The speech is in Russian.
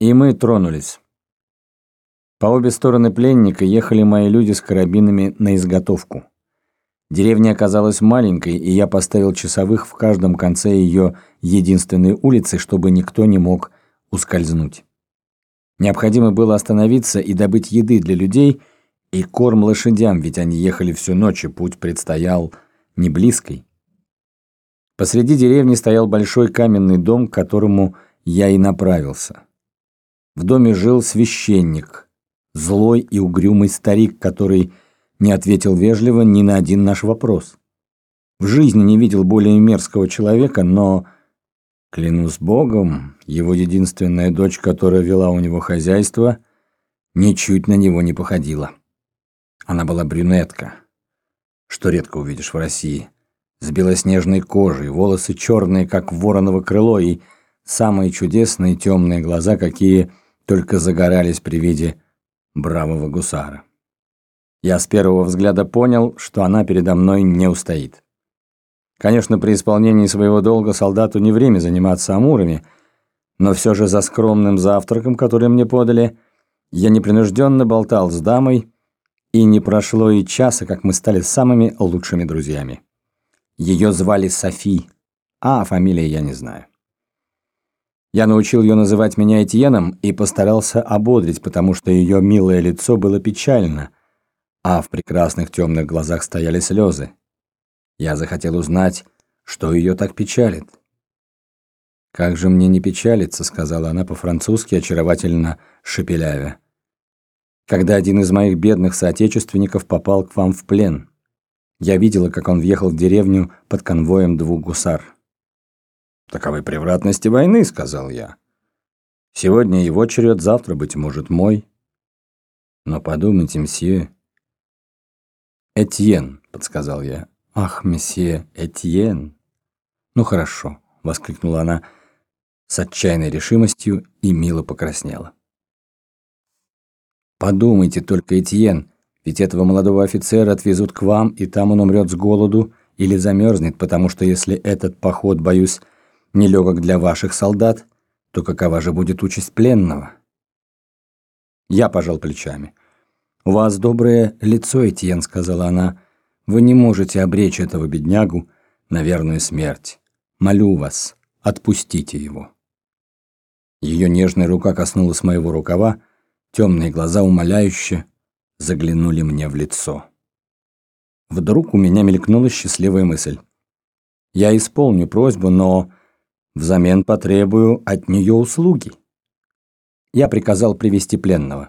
И мы тронулись. По обе стороны пленника ехали мои люди с карабинами на изготовку. Деревня оказалась маленькой, и я поставил часовых в каждом конце ее единственной улицы, чтобы никто не мог ускользнуть. Необходимо было остановиться и добыть еды для людей и корм лошадям, ведь они ехали всю ночь, и путь предстоял не близкий. Посреди деревни стоял большой каменный дом, к которому я и направился. В доме жил священник, злой и угрюмый старик, который не ответил вежливо ни на один наш вопрос. В жизни не видел более мерзкого человека, но, клянусь Богом, его единственная дочь, которая вела у него хозяйство, ничуть на него не походила. Она была брюнетка, что редко увидишь в России, с белоснежной кожей, волосы черные, как вороново крыло, и самые чудесные темные глаза, какие только загорались при виде бравого гусара. Я с первого взгляда понял, что она передо мной не устоит. Конечно, при исполнении своего долга солдату не время заниматься амурами, но все же за скромным завтраком, который мне подали, я непринужденно болтал с дамой, и не прошло и часа, как мы стали самыми лучшими друзьями. Ее звали Софи, а фамилии я не знаю. Я научил ее называть меня Этьеном и постарался ободрить, потому что ее милое лицо было печально, а в прекрасных темных глазах стояли слезы. Я захотел узнать, что ее так печалит. «Как же мне не печалиться», — сказала она по-французски, очаровательно шепелявя. «Когда один из моих бедных соотечественников попал к вам в плен. Я видела, как он въехал в деревню под конвоем двух гусар». «Таковы превратности войны», — сказал я. «Сегодня его черед, завтра, быть может, мой». «Но подумайте, мсье...» «Этьен», — подсказал я. «Ах, месье, Этьен!» «Ну хорошо», — воскликнула она с отчаянной решимостью и мило покраснела. «Подумайте только, Этьен, ведь этого молодого офицера отвезут к вам, и там он умрет с голоду или замерзнет, потому что если этот поход, боюсь, нелегок для ваших солдат, то какова же будет участь пленного? Я пожал плечами. «У вас доброе лицо, Этьен», — сказала она. «Вы не можете обречь этого беднягу на верную смерть. Молю вас, отпустите его». Ее нежная рука коснулась моего рукава, темные глаза умоляюще заглянули мне в лицо. Вдруг у меня мелькнула счастливая мысль. Я исполню просьбу, но Взамен потребую от нее услуги. Я приказал привести пленного.